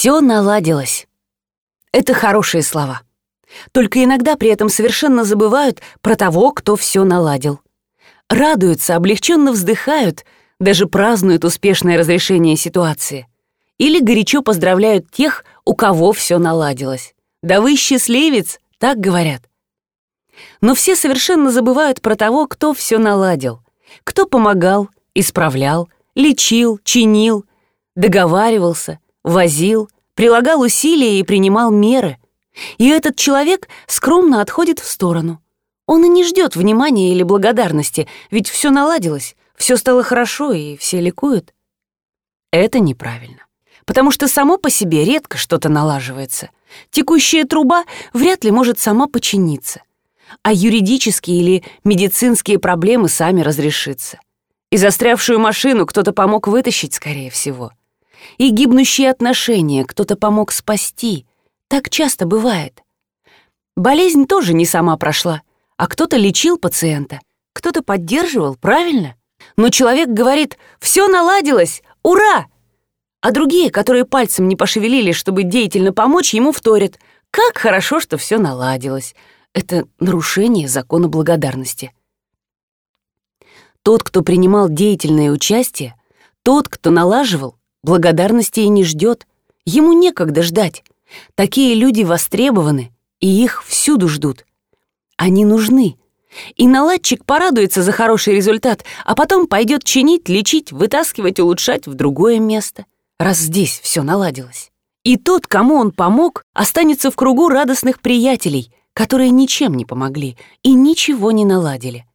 Все наладилось. Это хорошие слова. Только иногда при этом совершенно забывают про того, кто все наладил. Радуются, облегченно вздыхают, даже празднуют успешное разрешение ситуации. Или горячо поздравляют тех, у кого все наладилось. «Да вы счастливец!» — так говорят. Но все совершенно забывают про того, кто все наладил, кто помогал, исправлял, лечил, чинил, договаривался, возил, прилагал усилия и принимал меры. И этот человек скромно отходит в сторону. Он и не ждет внимания или благодарности, ведь все наладилось, все стало хорошо и все ликуют. Это неправильно, потому что само по себе редко что-то налаживается. Текущая труба вряд ли может сама починиться, а юридические или медицинские проблемы сами разрешиться. И застрявшую машину кто-то помог вытащить, скорее всего. И гибнущие отношения кто-то помог спасти. Так часто бывает. Болезнь тоже не сама прошла, а кто-то лечил пациента, кто-то поддерживал, правильно? Но человек говорит «все наладилось, ура!» А другие, которые пальцем не пошевелили, чтобы деятельно помочь, ему вторят «как хорошо, что все наладилось». Это нарушение закона благодарности. Тот, кто принимал деятельное участие, тот, кто налаживал, благодарности и не ждет. Ему некогда ждать. Такие люди востребованы, и их всюду ждут. Они нужны. И наладчик порадуется за хороший результат, а потом пойдет чинить, лечить, вытаскивать, улучшать в другое место, раз здесь все наладилось. И тот, кому он помог, останется в кругу радостных приятелей, которые ничем не помогли и ничего не наладили.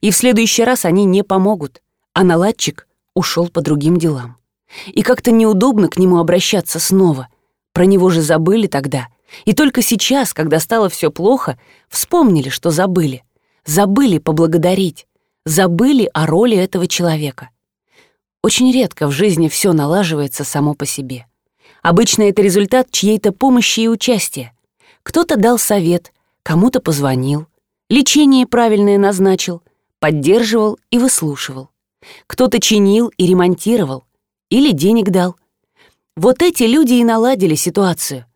И в следующий раз они не помогут, а наладчик ушел по другим делам. И как-то неудобно к нему обращаться снова. Про него же забыли тогда. И только сейчас, когда стало все плохо, вспомнили, что забыли. Забыли поблагодарить. Забыли о роли этого человека. Очень редко в жизни все налаживается само по себе. Обычно это результат чьей-то помощи и участия. Кто-то дал совет, кому-то позвонил, лечение правильное назначил, поддерживал и выслушивал. Кто-то чинил и ремонтировал, или денег дал. Вот эти люди и наладили ситуацию.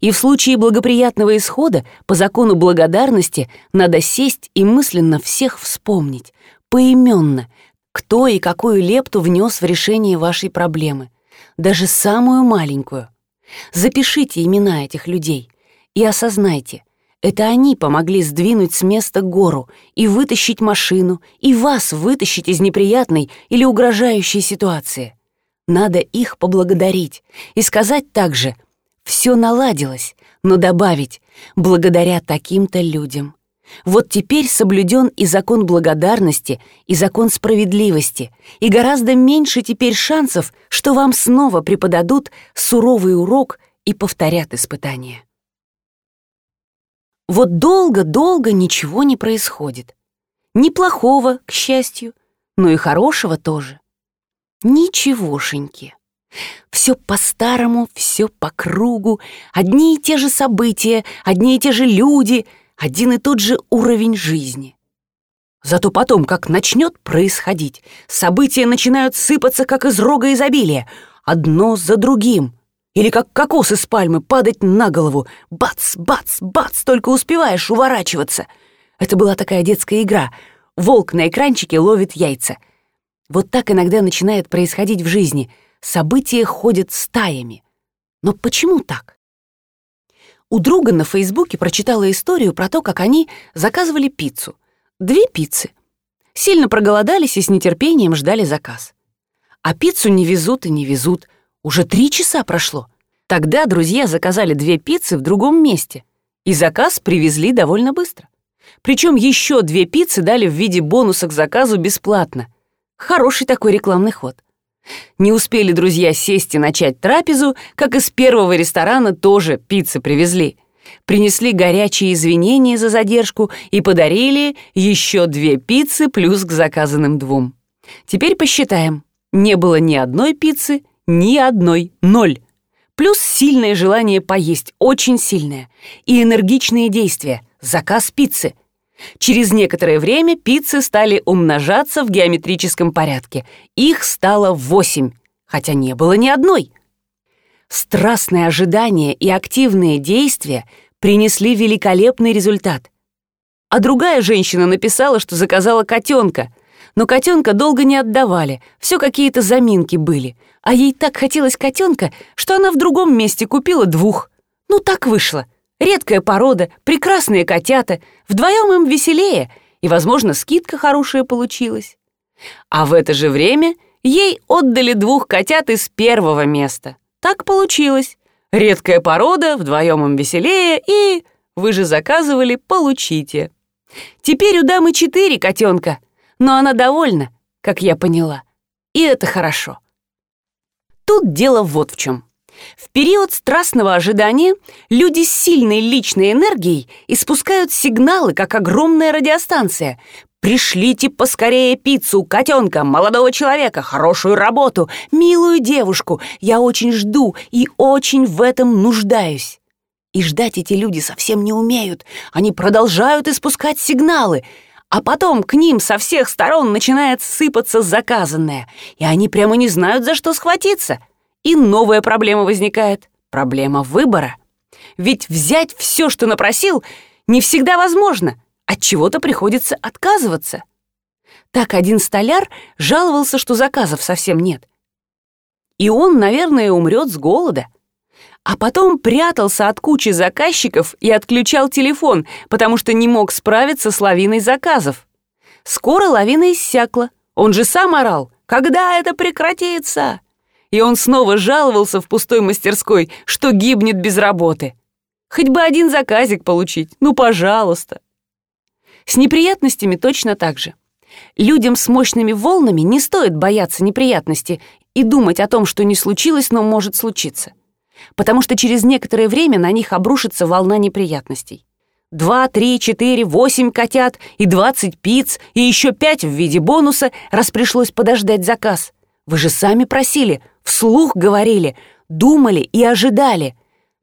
И в случае благоприятного исхода, по закону благодарности, надо сесть и мысленно всех вспомнить, поименно, кто и какую лепту внес в решение вашей проблемы, даже самую маленькую. Запишите имена этих людей и осознайте, это они помогли сдвинуть с места гору и вытащить машину, и вас вытащить из неприятной или угрожающей ситуации. Надо их поблагодарить и сказать также «все наладилось», но добавить «благодаря таким-то людям». Вот теперь соблюден и закон благодарности, и закон справедливости, и гораздо меньше теперь шансов, что вам снова преподадут суровый урок и повторят испытания. Вот долго-долго ничего не происходит. Ни плохого, к счастью, но и хорошего тоже. Ничегошеньки. Все по-старому, все по кругу, одни и те же события, одни и те же люди, один и тот же уровень жизни. Зато потом, как начнет происходить, события начинают сыпаться, как из рога изобилия, одно за другим. Или как кокос из пальмы падать на голову. Бац, бац, бац, только успеваешь уворачиваться. Это была такая детская игра. Волк на экранчике ловит яйца — вот так иногда начинает происходить в жизни. События ходят стаями. Но почему так? У друга на Фейсбуке прочитала историю про то, как они заказывали пиццу. Две пиццы. Сильно проголодались и с нетерпением ждали заказ. А пиццу не везут и не везут. Уже три часа прошло. Тогда друзья заказали две пиццы в другом месте. И заказ привезли довольно быстро. Причем еще две пиццы дали в виде бонуса к заказу бесплатно. Хороший такой рекламный ход. Не успели друзья сесть и начать трапезу, как из первого ресторана тоже пиццы привезли. Принесли горячие извинения за задержку и подарили еще две пиццы плюс к заказанным двум. Теперь посчитаем. Не было ни одной пиццы, ни одной, ноль. Плюс сильное желание поесть, очень сильное. И энергичные действия, заказ пиццы — Через некоторое время пиццы стали умножаться в геометрическом порядке. Их стало восемь, хотя не было ни одной. Страстное ожидание и активные действия принесли великолепный результат. А другая женщина написала, что заказала котенка, но котенка долго не отдавали, все какие-то заминки были, а ей так хотелось котенка, что она в другом месте купила двух. Ну так вышло. Редкая порода, прекрасные котята, вдвоем им веселее, и, возможно, скидка хорошая получилась. А в это же время ей отдали двух котят из первого места. Так получилось. Редкая порода, вдвоем им веселее, и... Вы же заказывали, получите. Теперь у дамы четыре котенка, но она довольна, как я поняла. И это хорошо. Тут дело вот в чем. В период страстного ожидания люди с сильной личной энергией испускают сигналы, как огромная радиостанция. «Пришлите поскорее пиццу, котенка, молодого человека, хорошую работу, милую девушку. Я очень жду и очень в этом нуждаюсь». И ждать эти люди совсем не умеют. Они продолжают испускать сигналы, а потом к ним со всех сторон начинает сыпаться заказанное, и они прямо не знают, за что схватиться. И новая проблема возникает. Проблема выбора. Ведь взять все, что напросил, не всегда возможно. От чего-то приходится отказываться. Так один столяр жаловался, что заказов совсем нет. И он, наверное, умрет с голода а потом прятался от кучи заказчиков и отключал телефон, потому что не мог справиться с лавиной заказов. Скоро лавина иссякла. Он же сам орал. «Когда это прекратится?» И он снова жаловался в пустой мастерской, что гибнет без работы. Хоть бы один заказик получить, ну, пожалуйста. С неприятностями точно так же. Людям с мощными волнами не стоит бояться неприятности и думать о том, что не случилось, но может случиться потому что через некоторое время на них обрушится волна неприятностей. Два, три, четыре, восемь котят и двадцать пиц, и еще пять в виде бонуса, раз пришлось подождать заказ. Вы же сами просили, вслух говорили, думали и ожидали.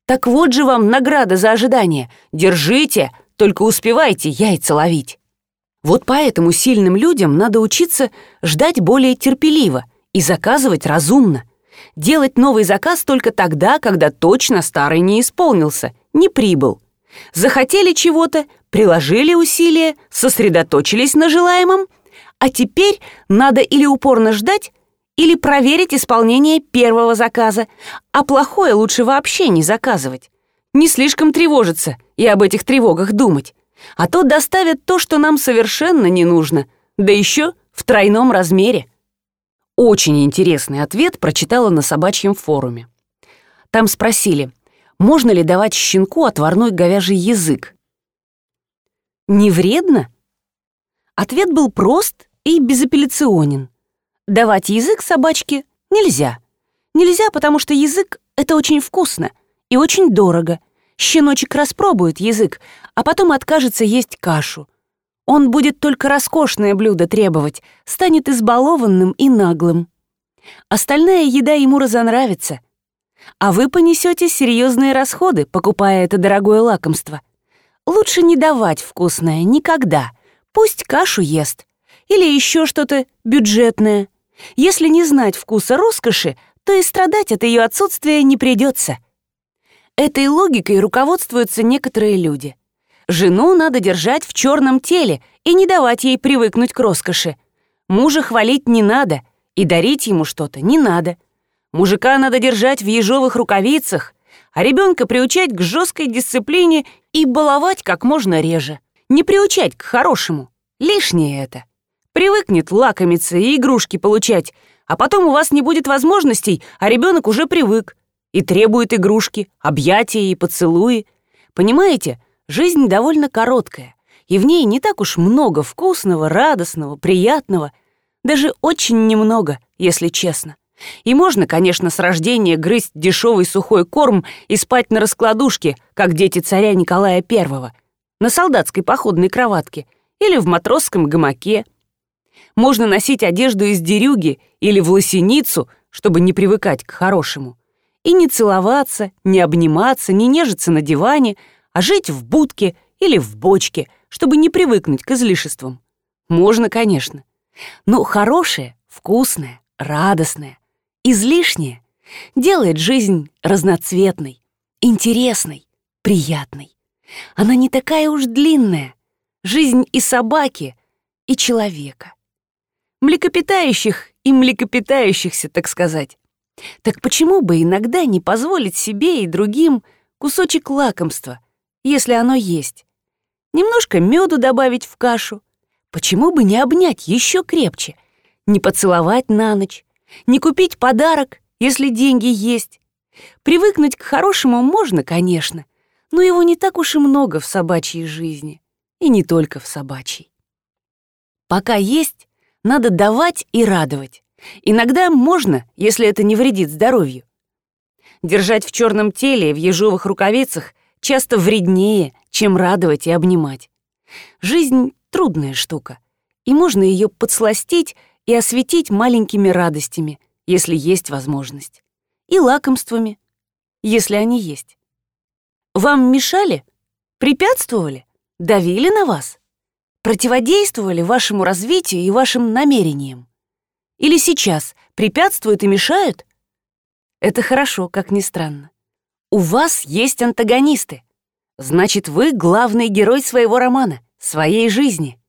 Так вот же вам награда за ожидание. Держите, только успевайте яйца ловить. Вот поэтому сильным людям надо учиться ждать более терпеливо и заказывать разумно делать новый заказ только тогда, когда точно старый не исполнился, не прибыл. Захотели чего-то, приложили усилия, сосредоточились на желаемом, а теперь надо или упорно ждать, или проверить исполнение первого заказа, а плохое лучше вообще не заказывать. Не слишком тревожиться и об этих тревогах думать, а то доставят то, что нам совершенно не нужно, да еще в тройном размере. Очень интересный ответ прочитала на собачьем форуме. Там спросили, можно ли давать щенку отварной говяжий язык. Не вредно? Ответ был прост и безапелляционен. Давать язык собачке нельзя. Нельзя, потому что язык — это очень вкусно и очень дорого. Щеночек распробует язык, а потом откажется есть кашу — он будет только роскошное блюдо требовать, станет избалованным и наглым. Остальная еда ему разонравится. А вы понесете серьезные расходы, покупая это дорогое лакомство. Лучше не давать вкусное никогда. Пусть кашу ест. Или еще что-то бюджетное. Если не знать вкуса роскоши, то и страдать от ее отсутствия не придется. Этой логикой руководствуются некоторые люди. Жену надо держать в черном теле и не давать ей привыкнуть к роскоши. Мужа хвалить не надо и дарить ему что-то не надо. Мужика надо держать в ежовых рукавицах, а ребенка приучать к жесткой дисциплине и баловать как можно реже. Не приучать к хорошему. Лишнее это. Привыкнет лакомиться и игрушки получать, а потом у вас не будет возможностей, а ребенок уже привык и требует игрушки, объятия и поцелуи. Понимаете, Жизнь довольно короткая, и в ней не так уж много вкусного, радостного, приятного, даже очень немного, если честно. И можно, конечно, с рождения грызть дешевый сухой корм и спать на раскладушке, как дети царя Николая I, на солдатской походной кроватке или в матросском гамаке. Можно носить одежду из дерюги или в лосиницу, чтобы не привыкать к хорошему. И не целоваться, не обниматься, не нежиться на диване, а жить в будке или в бочке, чтобы не привыкнуть к излишествам. Можно, конечно. Но хорошее, вкусное, радостное, излишнее делает жизнь разноцветной, интересной, приятной. Она не такая уж длинная. Жизнь и собаки, и человека. Млекопитающих и млекопитающихся, так сказать. Так почему бы иногда не позволить себе и другим кусочек лакомства, если оно есть? Немножко меду добавить в кашу. Почему бы не обнять еще крепче? Не поцеловать на ночь? Не купить подарок, если деньги есть? Привыкнуть к хорошему можно, конечно, но его не так уж и много в собачьей жизни. И не только в собачьей. Пока есть, надо давать и радовать. Иногда можно, если это не вредит здоровью. Держать в черном теле и в ежовых рукавицах часто вреднее, чем радовать и обнимать. Жизнь — трудная штука, и можно ее подсластить и осветить маленькими радостями, если есть возможность, и лакомствами, если они есть. Вам мешали? Препятствовали? Давили на вас? Противодействовали вашему развитию и вашим намерениям? Или сейчас препятствуют и мешают? Это хорошо, как ни странно. У вас есть антагонисты. Значит, вы главный герой своего романа, своей жизни.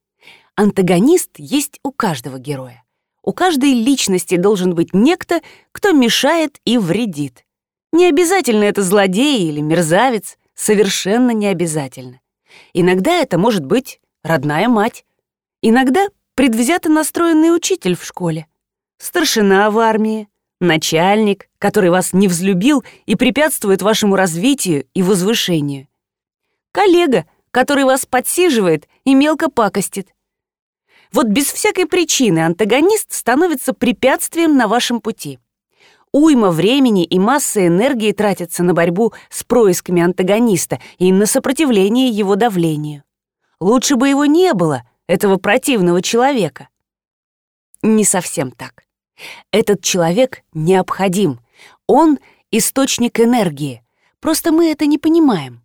Антагонист есть у каждого героя. У каждой личности должен быть некто, кто мешает и вредит. Не обязательно это злодей или мерзавец, совершенно не обязательно. Иногда это может быть родная мать. Иногда предвзято настроенный учитель в школе старшина в армии, начальник, который вас не взлюбил и препятствует вашему развитию и возвышению, коллега, который вас подсиживает и мелко пакостит. Вот без всякой причины антагонист становится препятствием на вашем пути. Уйма времени и масса энергии тратятся на борьбу с происками антагониста и на сопротивление его давлению. Лучше бы его не было, этого противного человека. Не совсем так. Этот человек необходим. Он — источник энергии. Просто мы это не понимаем.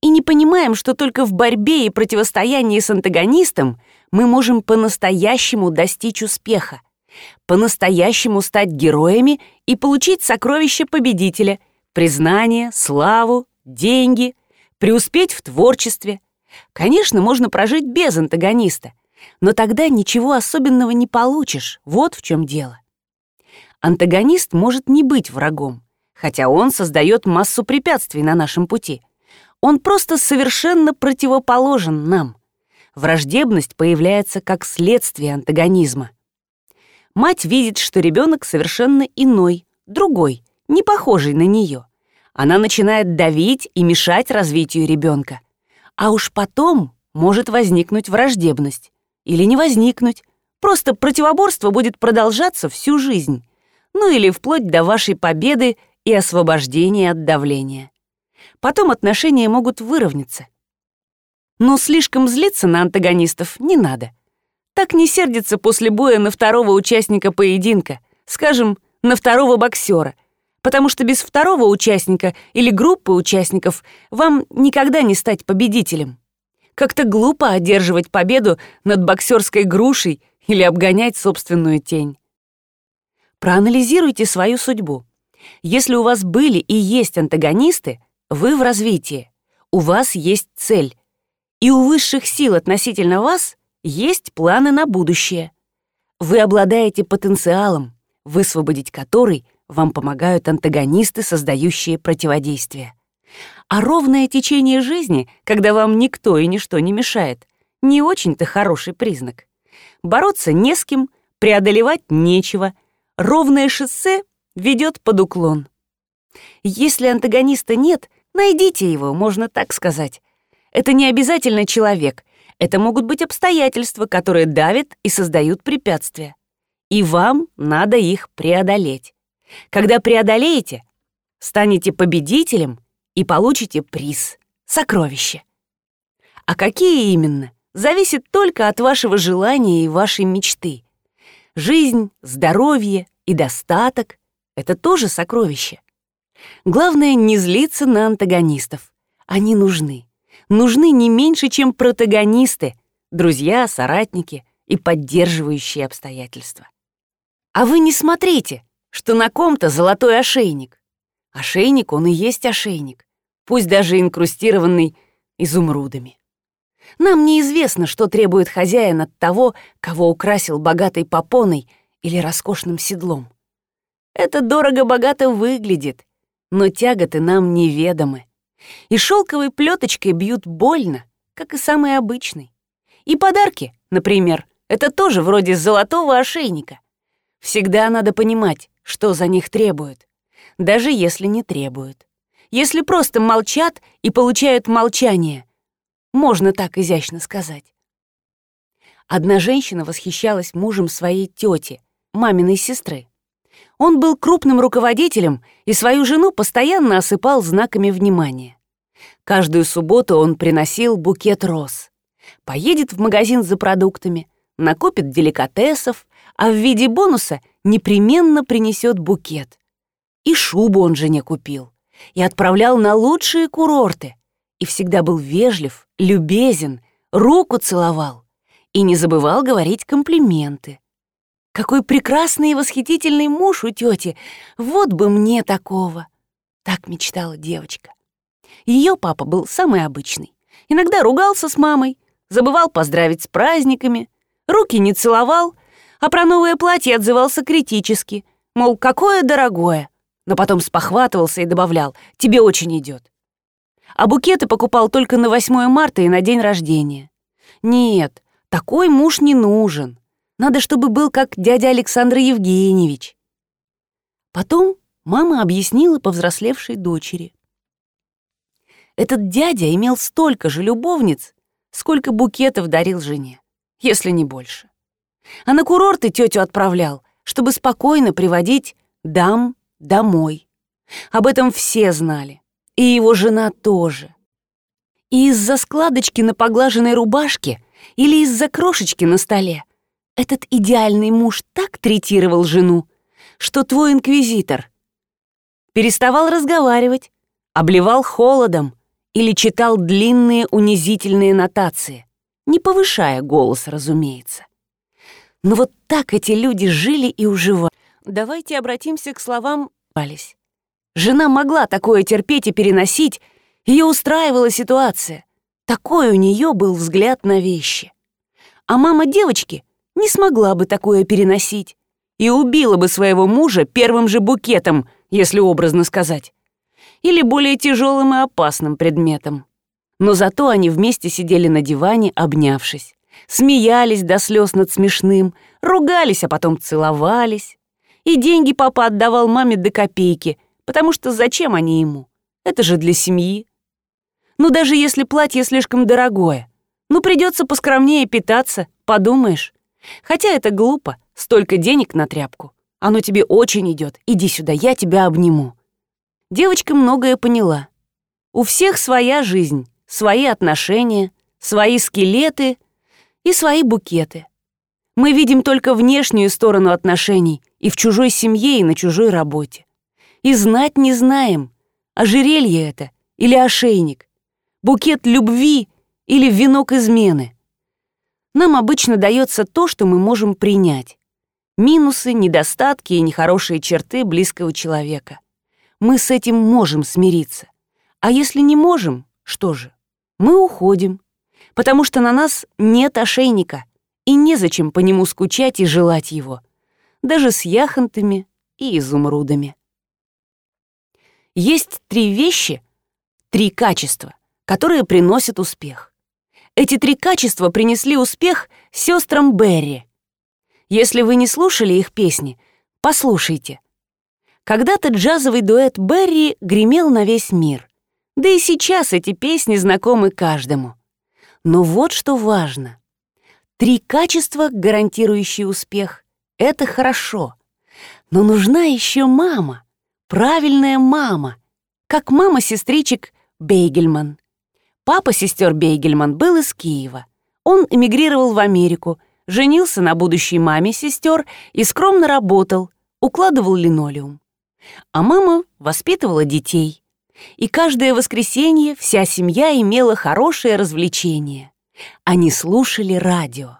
И не понимаем, что только в борьбе и противостоянии с антагонистом мы можем по-настоящему достичь успеха, по-настоящему стать героями и получить сокровища победителя, признание, славу, деньги, преуспеть в творчестве. Конечно, можно прожить без антагониста, но тогда ничего особенного не получишь, вот в чем дело. Антагонист может не быть врагом, хотя он создает массу препятствий на нашем пути. Он просто совершенно противоположен нам. Враждебность появляется как следствие антагонизма. Мать видит, что ребенок совершенно иной, другой, не похожий на нее. Она начинает давить и мешать развитию ребенка. А уж потом может возникнуть враждебность. Или не возникнуть. Просто противоборство будет продолжаться всю жизнь ну или вплоть до вашей победы и освобождения от давления. Потом отношения могут выровняться. Но слишком злиться на антагонистов не надо. Так не сердится после боя на второго участника поединка, скажем, на второго боксера, потому что без второго участника или группы участников вам никогда не стать победителем. Как-то глупо одерживать победу над боксерской грушей или обгонять собственную тень. Проанализируйте свою судьбу. Если у вас были и есть антагонисты, вы в развитии. У вас есть цель. И у высших сил относительно вас есть планы на будущее. Вы обладаете потенциалом, высвободить который вам помогают антагонисты, создающие противодействие. А ровное течение жизни, когда вам никто и ничто не мешает, не очень-то хороший признак. Бороться не с кем, преодолевать нечего, ровное шоссе ведет под уклон. Если антагониста нет, найдите его, можно так сказать. Это не обязательно человек, это могут быть обстоятельства, которые давят и создают препятствия. И вам надо их преодолеть. Когда преодолеете, станете победителем и получите приз — сокровище. А какие именно, зависит только от вашего желания и вашей мечты. Жизнь, здоровье и достаток — это тоже сокровище. Главное не злиться на антагонистов. Они нужны. Нужны не меньше, чем протагонисты, друзья, соратники и поддерживающие обстоятельства. А вы не смотрите, что на ком-то золотой ошейник. Ошейник, он и есть ошейник, пусть даже инкрустированный изумрудами. Нам неизвестно, что требует хозяин от того, кого украсил богатой попоной или роскошным седлом. Это дорого-богато выглядит, но тяготы нам неведомы. И шелковой плеточкой бьют больно, как и самый обычный. И подарки, например, это тоже вроде золотого ошейника. Всегда надо понимать, что за них требуют, даже если не требуют. Если просто молчат и получают молчание, можно так изящно сказать. Одна женщина восхищалась мужем своей тети, маминой сестры. Он был крупным руководителем и свою жену постоянно осыпал знаками внимания. Каждую субботу он приносил букет роз. Поедет в магазин за продуктами, накопит деликатесов, а в виде бонуса непременно принесет букет. И шубу он жене купил, и отправлял на лучшие курорты, и всегда был вежлив, любезен, руку целовал, и не забывал говорить комплименты. Какой прекрасный и восхитительный муж у тети, вот бы мне такого. Так мечтала девочка. Ее папа был самый обычный. Иногда ругался с мамой, забывал поздравить с праздниками, руки не целовал, а про новое платье отзывался критически, мол, какое дорогое, но потом спохватывался и добавлял «тебе очень идет». А букеты покупал только на 8 марта и на день рождения. Нет, такой муж не нужен. Надо, чтобы был как дядя Александр Евгеньевич. Потом мама объяснила повзрослевшей дочери. Этот дядя имел столько же любовниц, сколько букетов дарил жене, если не больше. А на курорты тетю отправлял, чтобы спокойно приводить дам домой. Об этом все знали, и его жена тоже. И из-за складочки на поглаженной рубашке или из-за крошечки на столе этот идеальный муж так третировал жену, что твой инквизитор переставал разговаривать, обливал холодом, или читал длинные унизительные нотации, не повышая голос, разумеется. Но вот так эти люди жили и уживали. Давайте обратимся к словам «пались». Жена могла такое терпеть и переносить, ее устраивала ситуация. Такой у нее был взгляд на вещи. А мама девочки не смогла бы такое переносить и убила бы своего мужа первым же букетом, если образно сказать или более тяжелым и опасным предметом. Но зато они вместе сидели на диване, обнявшись, смеялись до слез над смешным, ругались, а потом целовались. И деньги папа отдавал маме до копейки, потому что зачем они ему? Это же для семьи. Ну даже если платье слишком дорогое, ну придется поскромнее питаться, подумаешь. Хотя это глупо, столько денег на тряпку. Оно тебе очень идет. Иди сюда, я тебя обниму. Девочка многое поняла. У всех своя жизнь, свои отношения, свои скелеты и свои букеты. Мы видим только внешнюю сторону отношений и в чужой семье, и на чужой работе. И знать не знаем, ожерелье это или ошейник, букет любви или венок измены. Нам обычно дается то, что мы можем принять. Минусы, недостатки и нехорошие черты близкого человека мы с этим можем смириться. А если не можем, что же? Мы уходим, потому что на нас нет ошейника, и незачем по нему скучать и желать его, даже с яхонтами и изумрудами. Есть три вещи, три качества, которые приносят успех. Эти три качества принесли успех сестрам Берри. Если вы не слушали их песни, послушайте. Когда-то джазовый дуэт Берри гремел на весь мир. Да и сейчас эти песни знакомы каждому. Но вот что важно. Три качества, гарантирующие успех, это хорошо. Но нужна еще мама, правильная мама, как мама сестричек Бейгельман. Папа сестер Бейгельман был из Киева. Он эмигрировал в Америку, женился на будущей маме сестер и скромно работал, укладывал линолеум. А мама воспитывала детей. И каждое воскресенье вся семья имела хорошее развлечение. Они слушали радио.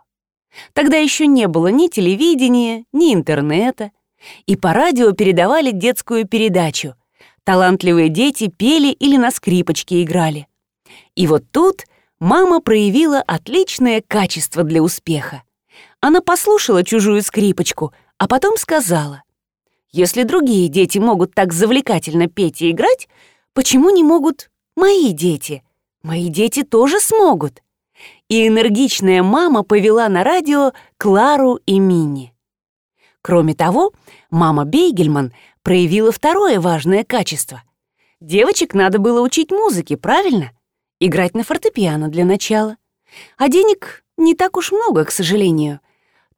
Тогда еще не было ни телевидения, ни интернета. И по радио передавали детскую передачу. Талантливые дети пели или на скрипочке играли. И вот тут мама проявила отличное качество для успеха. Она послушала чужую скрипочку, а потом сказала, «Если другие дети могут так завлекательно петь и играть, почему не могут мои дети? Мои дети тоже смогут». И энергичная мама повела на радио Клару и Минни. Кроме того, мама Бейгельман проявила второе важное качество. Девочек надо было учить музыке, правильно? Играть на фортепиано для начала. А денег не так уж много, к сожалению.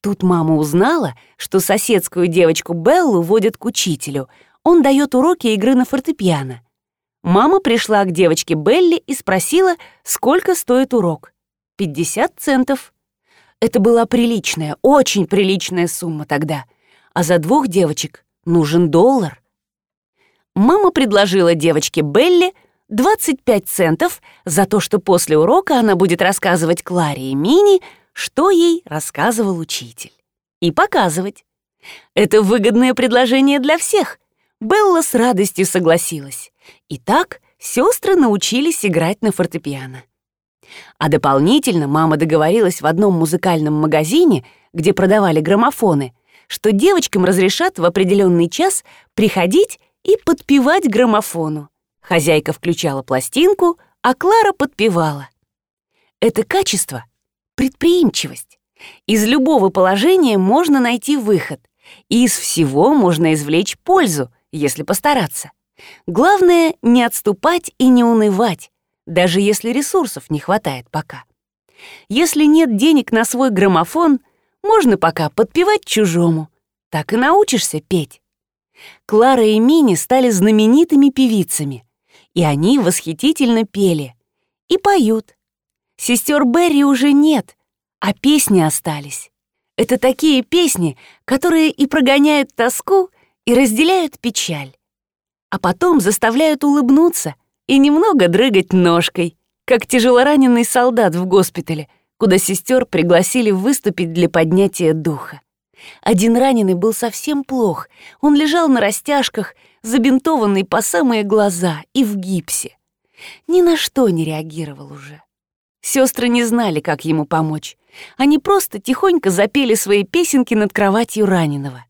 Тут мама узнала, что соседскую девочку Беллу водят к учителю. Он дает уроки игры на фортепиано. Мама пришла к девочке Белли и спросила, сколько стоит урок. 50 центов. Это была приличная, очень приличная сумма тогда. А за двух девочек нужен доллар. Мама предложила девочке Белли 25 центов за то, что после урока она будет рассказывать Кларе и Мини, что ей рассказывал учитель. И показывать. Это выгодное предложение для всех. Белла с радостью согласилась. И так сестры научились играть на фортепиано. А дополнительно мама договорилась в одном музыкальном магазине, где продавали граммофоны, что девочкам разрешат в определенный час приходить и подпевать граммофону. Хозяйка включала пластинку, а Клара подпевала. Это качество предприимчивость. Из любого положения можно найти выход, и из всего можно извлечь пользу, если постараться. Главное — не отступать и не унывать, даже если ресурсов не хватает пока. Если нет денег на свой граммофон, можно пока подпевать чужому. Так и научишься петь. Клара и Мини стали знаменитыми певицами, и они восхитительно пели. И поют. Сестер Берри уже нет, а песни остались. Это такие песни, которые и прогоняют тоску, и разделяют печаль. А потом заставляют улыбнуться и немного дрыгать ножкой, как тяжелораненый солдат в госпитале, куда сестер пригласили выступить для поднятия духа. Один раненый был совсем плох, он лежал на растяжках, забинтованный по самые глаза и в гипсе. Ни на что не реагировал уже. Сестры не знали, как ему помочь. Они просто тихонько запели свои песенки над кроватью раненого.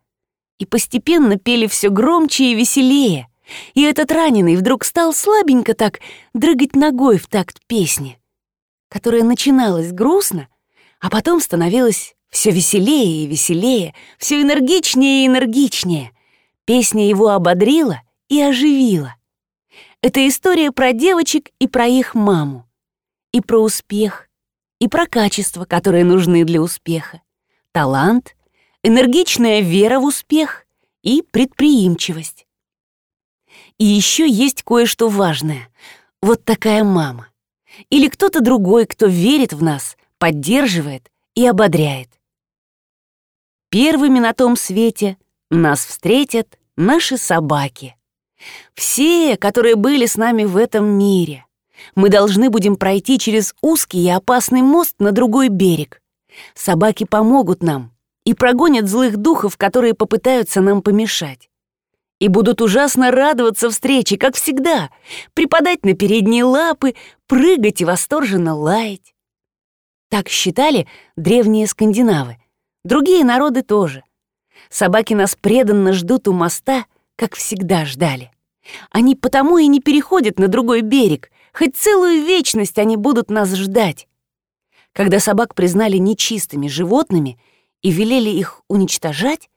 И постепенно пели все громче и веселее. И этот раненый вдруг стал слабенько так дрыгать ногой в такт песни, которая начиналась грустно, а потом становилась все веселее и веселее, все энергичнее и энергичнее. Песня его ободрила и оживила. Это история про девочек и про их маму и про успех, и про качества, которые нужны для успеха. Талант, энергичная вера в успех и предприимчивость. И еще есть кое-что важное. Вот такая мама. Или кто-то другой, кто верит в нас, поддерживает и ободряет. Первыми на том свете нас встретят наши собаки. Все, которые были с нами в этом мире. Мы должны будем пройти через узкий и опасный мост на другой берег. Собаки помогут нам и прогонят злых духов, которые попытаются нам помешать. И будут ужасно радоваться встрече, как всегда, припадать на передние лапы, прыгать и восторженно лаять. Так считали древние скандинавы. Другие народы тоже. Собаки нас преданно ждут у моста, как всегда ждали. Они потому и не переходят на другой берег, Хоть целую вечность они будут нас ждать. Когда собак признали нечистыми животными и велели их уничтожать,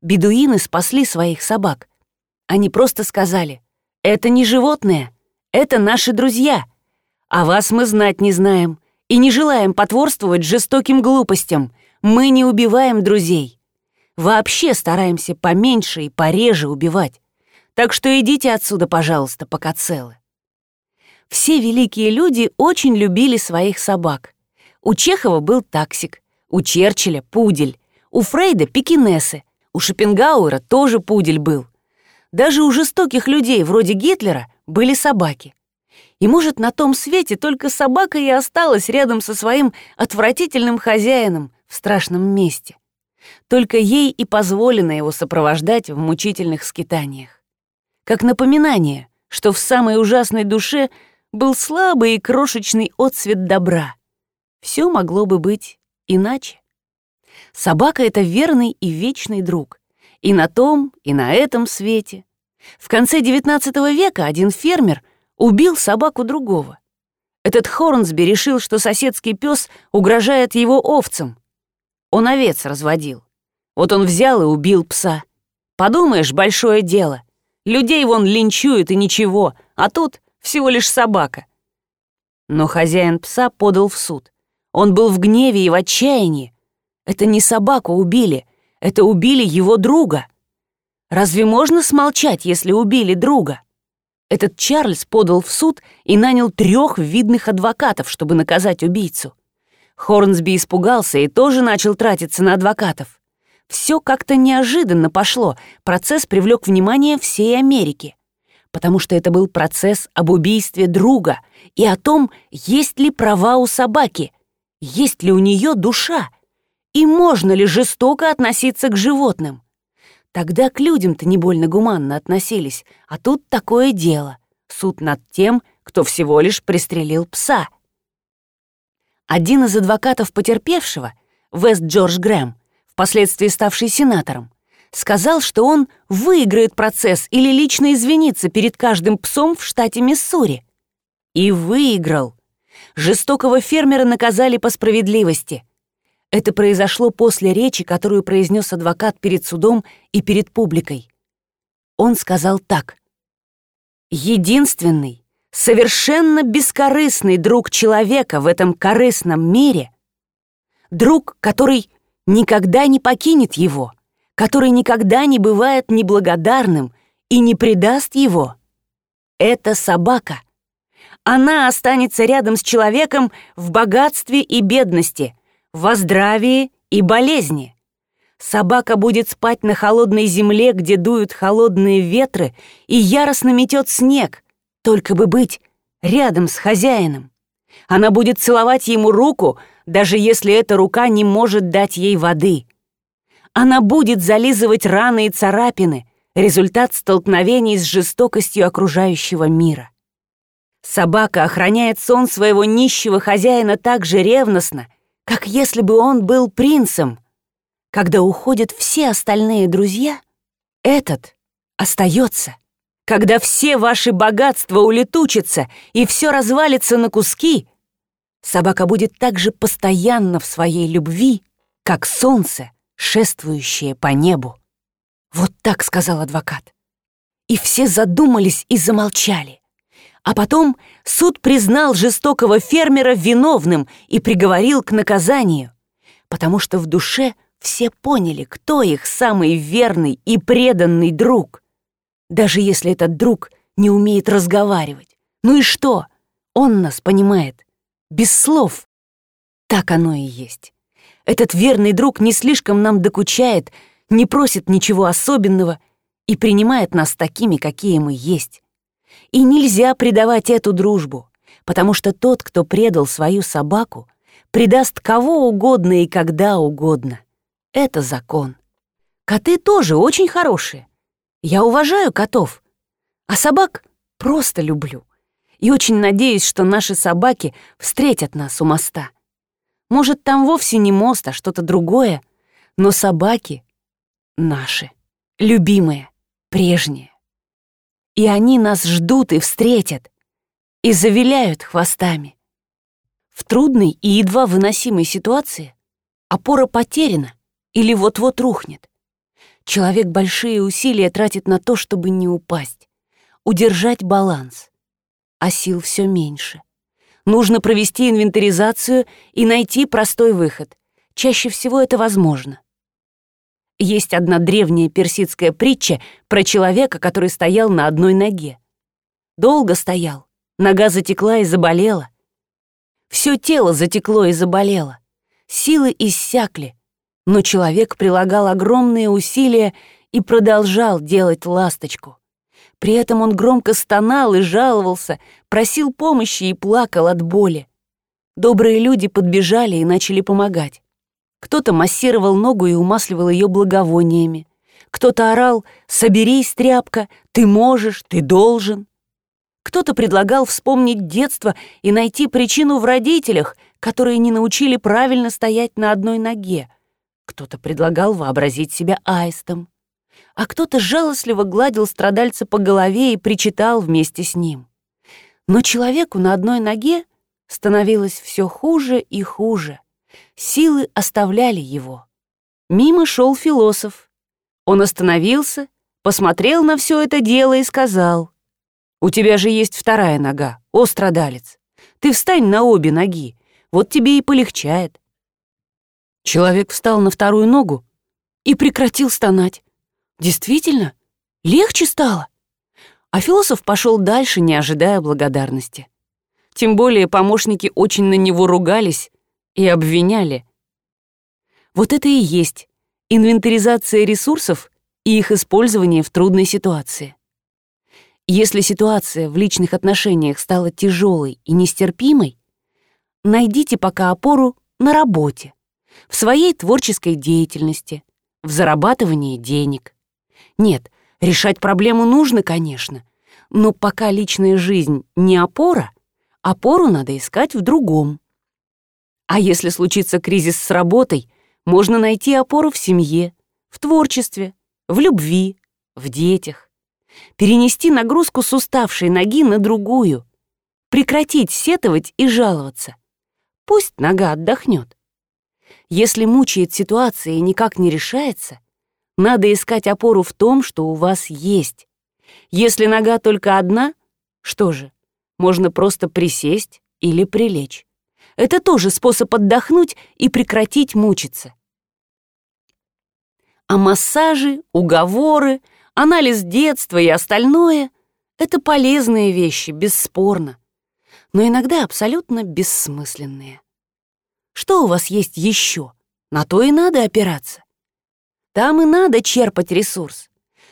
бедуины спасли своих собак. Они просто сказали, «Это не животные, это наши друзья, а вас мы знать не знаем и не желаем потворствовать жестоким глупостям. Мы не убиваем друзей. Вообще стараемся поменьше и пореже убивать. Так что идите отсюда, пожалуйста, пока целы». Все великие люди очень любили своих собак. У Чехова был таксик, у Черчилля — пудель, у Фрейда — пекинесы, у Шопенгауэра тоже пудель был. Даже у жестоких людей вроде Гитлера были собаки. И, может, на том свете только собака и осталась рядом со своим отвратительным хозяином в страшном месте. Только ей и позволено его сопровождать в мучительных скитаниях. Как напоминание, что в самой ужасной душе был слабый и крошечный отсвет добра. Все могло бы быть иначе. Собака — это верный и вечный друг. И на том, и на этом свете. В конце XIX века один фермер убил собаку другого. Этот Хорнсби решил, что соседский пес угрожает его овцам. Он овец разводил. Вот он взял и убил пса. Подумаешь, большое дело. Людей вон линчуют и ничего, а тут всего лишь собака. Но хозяин пса подал в суд. Он был в гневе и в отчаянии. Это не собаку убили, это убили его друга. Разве можно смолчать, если убили друга? Этот Чарльз подал в суд и нанял трех видных адвокатов, чтобы наказать убийцу. Хорнсби испугался и тоже начал тратиться на адвокатов. Все как-то неожиданно пошло, процесс привлек внимание всей Америки. Потому что это был процесс об убийстве друга и о том, есть ли права у собаки, есть ли у нее душа, и можно ли жестоко относиться к животным. Тогда к людям-то не больно гуманно относились, а тут такое дело. Суд над тем, кто всего лишь пристрелил пса. Один из адвокатов потерпевшего, Вест Джордж Грэм, впоследствии ставший сенатором, сказал, что он выиграет процесс или лично извинится перед каждым псом в штате Миссури. И выиграл. Жестокого фермера наказали по справедливости — это произошло после речи, которую произнес адвокат перед судом и перед публикой. Он сказал так. «Единственный, совершенно бескорыстный друг человека в этом корыстном мире, друг, который никогда не покинет его, который никогда не бывает неблагодарным и не предаст его, это собака. Она останется рядом с человеком в богатстве и бедности — во здравии и болезни. Собака будет спать на холодной земле, где дуют холодные ветры и яростно метет снег, только бы быть рядом с хозяином. Она будет целовать ему руку, даже если эта рука не может дать ей воды. Она будет зализывать раны и царапины, результат столкновений с жестокостью окружающего мира. Собака охраняет сон своего нищего хозяина так же ревностно, как если бы он был принцем. Когда уходят все остальные друзья, этот остается. Когда все ваши богатства улетучатся и все развалится на куски, собака будет так же постоянно в своей любви, как солнце, шествующее по небу. Вот так сказал адвокат. И все задумались и замолчали. А потом суд признал жестокого фермера виновным и приговорил к наказанию, потому что в душе все поняли, кто их самый верный и преданный друг. Даже если этот друг не умеет разговаривать. Ну и что? Он нас понимает. Без слов. Так оно и есть. Этот верный друг не слишком нам докучает, не просит ничего особенного и принимает нас такими, какие мы есть. И нельзя предавать эту дружбу, потому что тот, кто предал свою собаку, предаст кого угодно и когда угодно. Это закон. Коты тоже очень хорошие. Я уважаю котов, а собак просто люблю. И очень надеюсь, что наши собаки встретят нас у моста. Может, там вовсе не мост, а что-то другое, но собаки наши, любимые, прежние и они нас ждут и встретят, и завиляют хвостами. В трудной и едва выносимой ситуации опора потеряна или вот-вот рухнет. Человек большие усилия тратит на то, чтобы не упасть, удержать баланс, а сил все меньше. Нужно провести инвентаризацию и найти простой выход. Чаще всего это возможно. Есть одна древняя персидская притча про человека, который стоял на одной ноге. Долго стоял, нога затекла и заболела. Все тело затекло и заболело. Силы иссякли, но человек прилагал огромные усилия и продолжал делать ласточку. При этом он громко стонал и жаловался, просил помощи и плакал от боли. Добрые люди подбежали и начали помогать. Кто-то массировал ногу и умасливал ее благовониями. Кто-то орал «Соберись, тряпка! Ты можешь! Ты должен!» Кто-то предлагал вспомнить детство и найти причину в родителях, которые не научили правильно стоять на одной ноге. Кто-то предлагал вообразить себя аистом. А кто-то жалостливо гладил страдальца по голове и причитал вместе с ним. Но человеку на одной ноге становилось все хуже и хуже. Силы оставляли его. Мимо шел философ. Он остановился, посмотрел на все это дело и сказал, «У тебя же есть вторая нога, о страдалец. Ты встань на обе ноги, вот тебе и полегчает». Человек встал на вторую ногу и прекратил стонать. Действительно, легче стало. А философ пошел дальше, не ожидая благодарности. Тем более помощники очень на него ругались и обвиняли. Вот это и есть инвентаризация ресурсов и их использование в трудной ситуации. Если ситуация в личных отношениях стала тяжелой и нестерпимой, найдите пока опору на работе, в своей творческой деятельности, в зарабатывании денег. Нет, решать проблему нужно, конечно, но пока личная жизнь не опора, опору надо искать в другом. А если случится кризис с работой, можно найти опору в семье, в творчестве, в любви, в детях. Перенести нагрузку с уставшей ноги на другую. Прекратить сетовать и жаловаться. Пусть нога отдохнет. Если мучает ситуация и никак не решается, надо искать опору в том, что у вас есть. Если нога только одна, что же, можно просто присесть или прилечь. Это тоже способ отдохнуть и прекратить мучиться. А массажи, уговоры, анализ детства и остальное — это полезные вещи, бесспорно, но иногда абсолютно бессмысленные. Что у вас есть еще? На то и надо опираться. Там и надо черпать ресурс.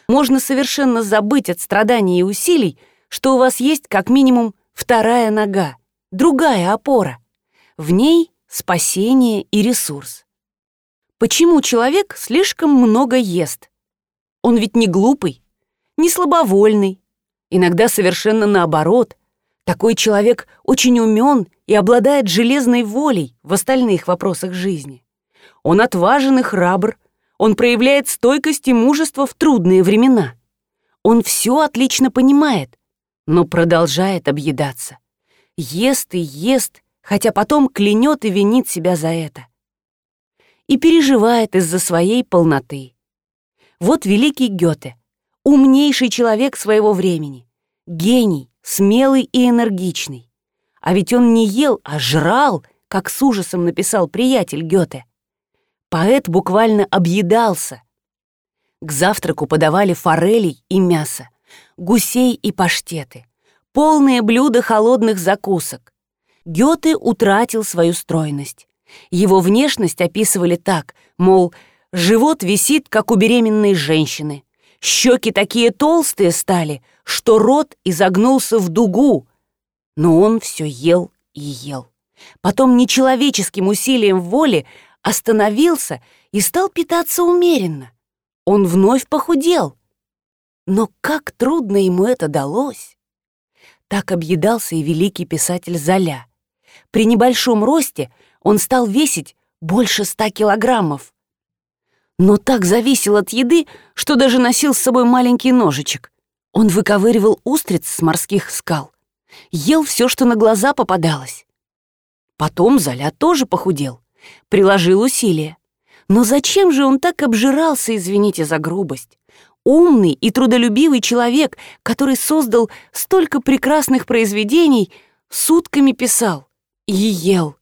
Можно совершенно забыть от страданий и усилий, что у вас есть как минимум вторая нога, другая опора. В ней спасение и ресурс. Почему человек слишком много ест? Он ведь не глупый, не слабовольный. Иногда совершенно наоборот. Такой человек очень умен и обладает железной волей в остальных вопросах жизни. Он отважен и храбр, он проявляет стойкость и мужество в трудные времена. Он все отлично понимает, но продолжает объедаться. Ест и ест, хотя потом клянет и винит себя за это. И переживает из-за своей полноты. Вот великий Гёте, умнейший человек своего времени, гений, смелый и энергичный. А ведь он не ел, а жрал, как с ужасом написал приятель Гёте. Поэт буквально объедался. К завтраку подавали форелей и мясо, гусей и паштеты, полные блюда холодных закусок. Гёте утратил свою стройность. Его внешность описывали так, мол, живот висит, как у беременной женщины. Щеки такие толстые стали, что рот изогнулся в дугу. Но он все ел и ел. Потом нечеловеческим усилием воли остановился и стал питаться умеренно. Он вновь похудел. Но как трудно ему это далось! Так объедался и великий писатель Золя. При небольшом росте он стал весить больше ста килограммов. Но так зависел от еды, что даже носил с собой маленький ножичек. Он выковыривал устриц с морских скал. Ел все, что на глаза попадалось. Потом Золя тоже похудел приложил усилия. Но зачем же он так обжирался, извините за грубость? Умный и трудолюбивый человек, который создал столько прекрасных произведений, сутками писал и ел.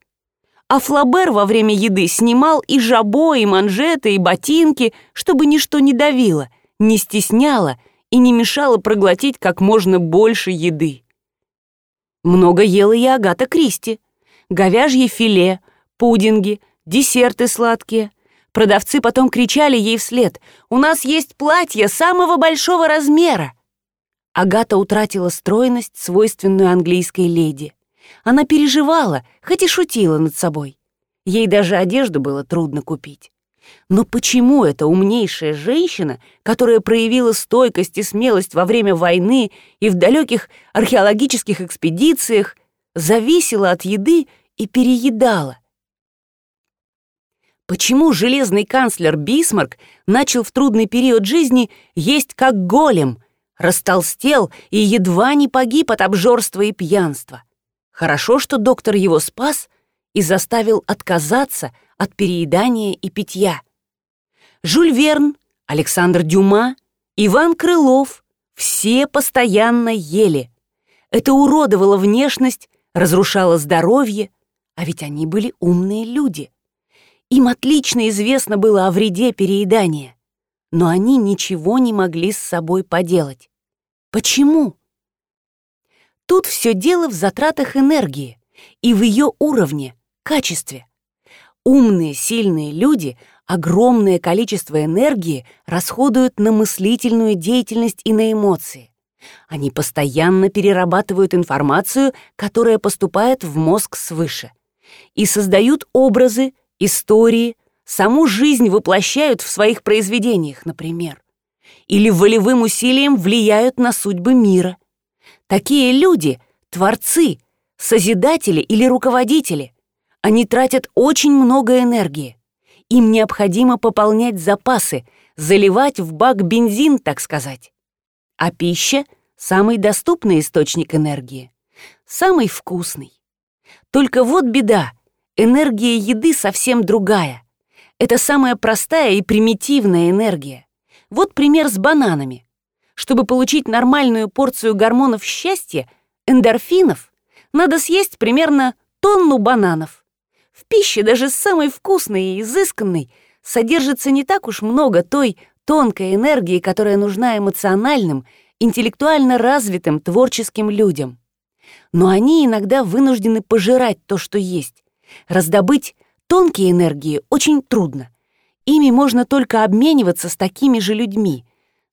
А Флабер во время еды снимал и жабо, и манжеты, и ботинки, чтобы ничто не давило, не стесняло и не мешало проглотить как можно больше еды. Много ела и Агата Кристи. Говяжье филе, пудинги, десерты сладкие. Продавцы потом кричали ей вслед «У нас есть платье самого большого размера!» Агата утратила стройность, свойственную английской леди. Она переживала, хоть и шутила над собой. Ей даже одежду было трудно купить. Но почему эта умнейшая женщина, которая проявила стойкость и смелость во время войны и в далеких археологических экспедициях, зависела от еды и переедала? Почему железный канцлер Бисмарк начал в трудный период жизни есть как голем, растолстел и едва не погиб от обжорства и пьянства? Хорошо, что доктор его спас и заставил отказаться от переедания и питья. Жюль Верн, Александр Дюма, Иван Крылов — все постоянно ели. Это уродовало внешность, разрушало здоровье, а ведь они были умные люди — им отлично известно было о вреде переедания, но они ничего не могли с собой поделать. Почему? Тут все дело в затратах энергии и в ее уровне, качестве. Умные, сильные люди огромное количество энергии расходуют на мыслительную деятельность и на эмоции. Они постоянно перерабатывают информацию, которая поступает в мозг свыше, и создают образы, истории, саму жизнь воплощают в своих произведениях, например, или волевым усилием влияют на судьбы мира. Такие люди — творцы, созидатели или руководители. Они тратят очень много энергии. Им необходимо пополнять запасы, заливать в бак бензин, так сказать. А пища — самый доступный источник энергии, самый вкусный. Только вот беда — Энергия еды совсем другая. Это самая простая и примитивная энергия. Вот пример с бананами. Чтобы получить нормальную порцию гормонов счастья, эндорфинов, надо съесть примерно тонну бананов. В пище, даже самой вкусной и изысканной, содержится не так уж много той тонкой энергии, которая нужна эмоциональным, интеллектуально развитым творческим людям. Но они иногда вынуждены пожирать то, что есть, Раздобыть тонкие энергии очень трудно. Ими можно только обмениваться с такими же людьми.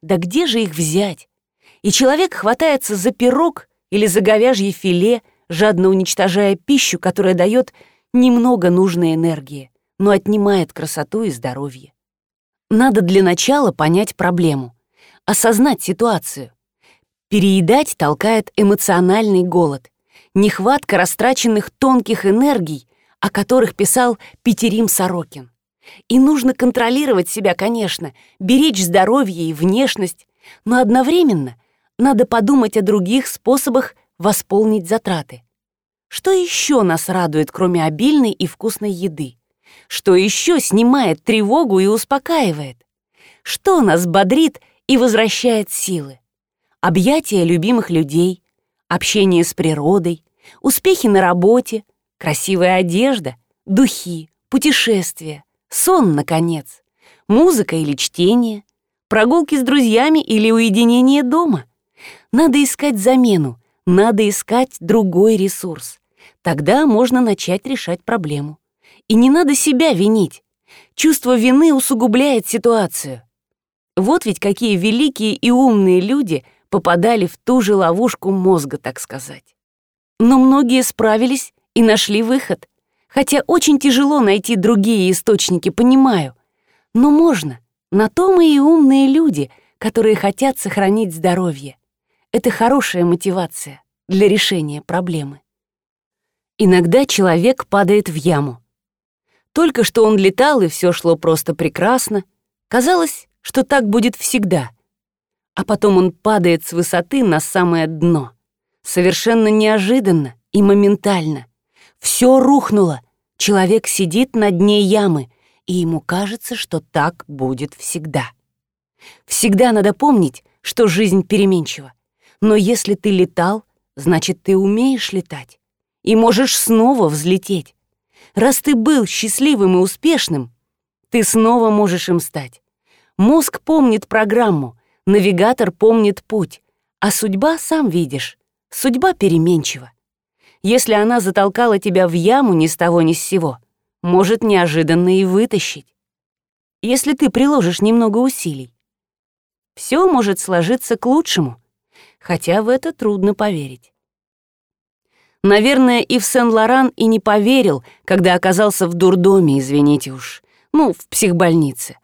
Да где же их взять? И человек хватается за пирог или за говяжье филе, жадно уничтожая пищу, которая дает немного нужной энергии, но отнимает красоту и здоровье. Надо для начала понять проблему, осознать ситуацию. Переедать толкает эмоциональный голод, нехватка растраченных тонких энергий о которых писал Петерим Сорокин. И нужно контролировать себя, конечно, беречь здоровье и внешность, но одновременно надо подумать о других способах восполнить затраты. Что еще нас радует, кроме обильной и вкусной еды? Что еще снимает тревогу и успокаивает? Что нас бодрит и возвращает силы? Объятия любимых людей, общение с природой, успехи на работе — Красивая одежда, духи, путешествия, сон, наконец, музыка или чтение, прогулки с друзьями или уединение дома. Надо искать замену, надо искать другой ресурс. Тогда можно начать решать проблему. И не надо себя винить. Чувство вины усугубляет ситуацию. Вот ведь какие великие и умные люди попадали в ту же ловушку мозга, так сказать. Но многие справились и нашли выход. Хотя очень тяжело найти другие источники, понимаю. Но можно. На то мы и умные люди, которые хотят сохранить здоровье. Это хорошая мотивация для решения проблемы. Иногда человек падает в яму. Только что он летал, и все шло просто прекрасно. Казалось, что так будет всегда. А потом он падает с высоты на самое дно. Совершенно неожиданно и моментально. Все рухнуло. Человек сидит на дне ямы, и ему кажется, что так будет всегда. Всегда надо помнить, что жизнь переменчива. Но если ты летал, значит, ты умеешь летать и можешь снова взлететь. Раз ты был счастливым и успешным, ты снова можешь им стать. Мозг помнит программу, навигатор помнит путь, а судьба, сам видишь, судьба переменчива если она затолкала тебя в яму ни с того ни с сего, может неожиданно и вытащить. Если ты приложишь немного усилий. Все может сложиться к лучшему, хотя в это трудно поверить. Наверное, и в Сен-Лоран и не поверил, когда оказался в дурдоме, извините уж. Ну, в психбольнице.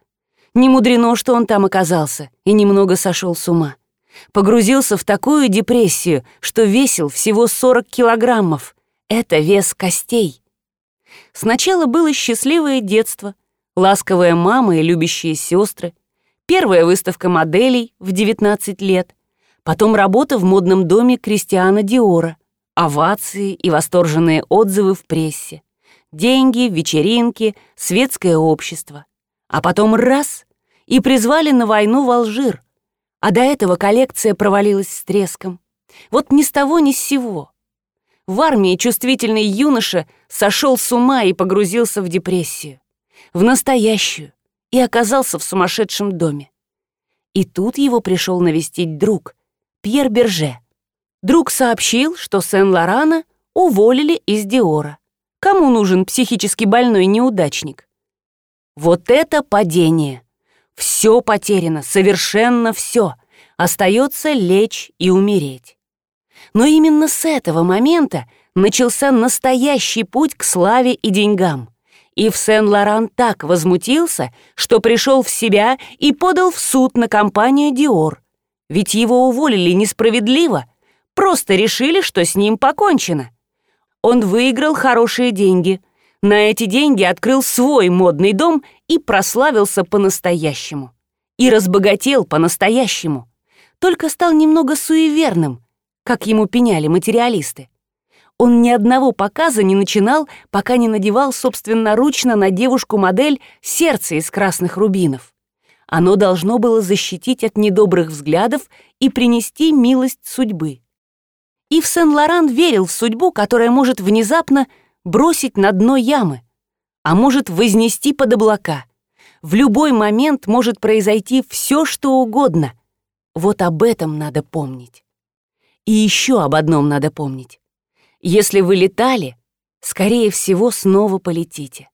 Не мудрено, что он там оказался и немного сошел с ума. Погрузился в такую депрессию, что весил всего 40 килограммов. Это вес костей. Сначала было счастливое детство, ласковая мама и любящие сестры, первая выставка моделей в 19 лет, потом работа в модном доме Кристиана Диора, овации и восторженные отзывы в прессе, деньги, вечеринки, светское общество. А потом раз — и призвали на войну в Алжир, а до этого коллекция провалилась с треском. Вот ни с того ни с сего. В армии чувствительный юноша сошел с ума и погрузился в депрессию. В настоящую. И оказался в сумасшедшем доме. И тут его пришел навестить друг, Пьер Берже. Друг сообщил, что Сен-Лорана уволили из Диора. Кому нужен психически больной неудачник? Вот это падение! Все потеряно, совершенно все. Остается лечь и умереть. Но именно с этого момента начался настоящий путь к славе и деньгам. И в Сен-Лоран так возмутился, что пришел в себя и подал в суд на компанию «Диор». Ведь его уволили несправедливо, просто решили, что с ним покончено. Он выиграл хорошие деньги. На эти деньги открыл свой модный дом и прославился по-настоящему. И разбогател по-настоящему. Только стал немного суеверным, как ему пеняли материалисты. Он ни одного показа не начинал, пока не надевал собственноручно на девушку-модель сердце из красных рубинов. Оно должно было защитить от недобрых взглядов и принести милость судьбы. И в Сен-Лоран верил в судьбу, которая может внезапно бросить на дно ямы, а может вознести под облака. В любой момент может произойти все, что угодно. Вот об этом надо помнить. И еще об одном надо помнить. Если вы летали, скорее всего, снова полетите.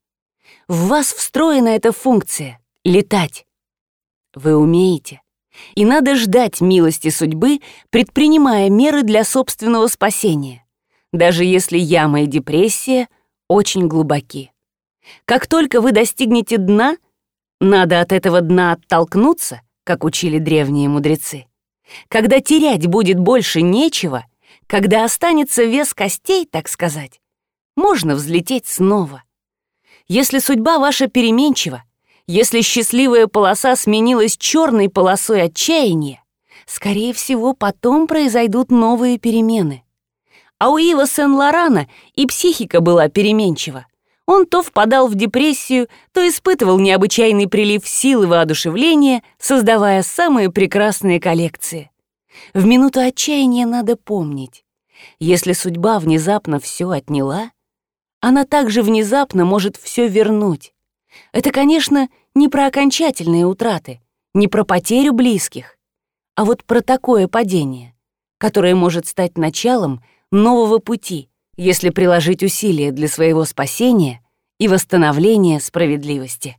В вас встроена эта функция — летать. Вы умеете. И надо ждать милости судьбы, предпринимая меры для собственного спасения, даже если яма и депрессия очень глубоки. Как только вы достигнете дна, надо от этого дна оттолкнуться, как учили древние мудрецы. Когда терять будет больше нечего, когда останется вес костей, так сказать, можно взлететь снова. Если судьба ваша переменчива, если счастливая полоса сменилась черной полосой отчаяния, скорее всего, потом произойдут новые перемены. А у Ива Сен-Лорана и психика была переменчива. Он то впадал в депрессию, то испытывал необычайный прилив сил и воодушевления, создавая самые прекрасные коллекции. В минуту отчаяния надо помнить, если судьба внезапно все отняла, она также внезапно может все вернуть. Это, конечно, не про окончательные утраты, не про потерю близких, а вот про такое падение, которое может стать началом нового пути, если приложить усилия для своего спасения и восстановления справедливости.